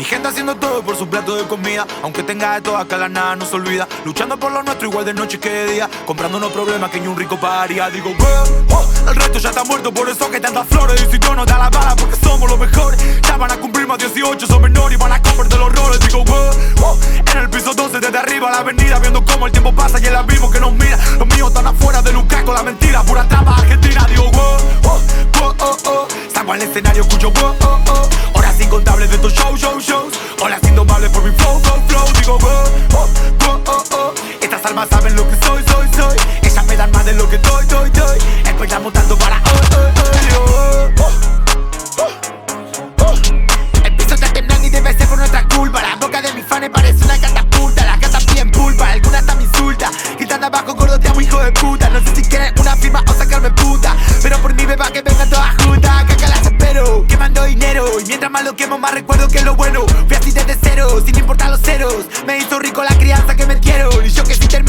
Mi gente haciendo todo por su plato de comida. Aunque tenga de todo acá la no se olvida. Luchando por lo nuestro igual de noche que de día. Comprando unos problemas que ni un rico pagaría. Digo, oh, el resto ya está muerto, por eso que tantas flores. Y si yo no da la bala porque somos los mejores. Ya van a cumplir más 18, son menores y van a comer de los roles. Digo, oh, en el piso 12 desde arriba la avenida. Viendo cómo el tiempo pasa y el abismo que nos mira. Los míos están afuera de Lucas con la mentira. Pura trampa argentina. Digo, oh, oh, oh, oh, oh. Salgo al escenario, escucho, oh, oh, oh. Incontables de estos shows, shows, shows. Horas indomables por mi flow, flow, flow. Digo, oh, oh, oh, oh, oh. Estas almas saben lo que soy, soy, soy. Ellas me más de lo que doy, doy, doy. Esperamos tanto para hoy, hoy, hoy. Oh, oh, oh. El piso está temblando y debe ser por nuestra culpa. La boca de mis fans parece una catapulta. La casa bien pulpa, alguna hasta me insulta. Gritando abajo, gordo, te amo, hijo de puta. No sé si quieres una firma o sacarme puta. Que lo bueno. Fui así desde cero, sin importar los ceros. Me hizo rico la crianza que me quiero. Y yo que si termino,